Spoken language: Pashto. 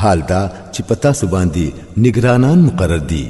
حال دا چې پتا سو باندې نگرانان مقرر دي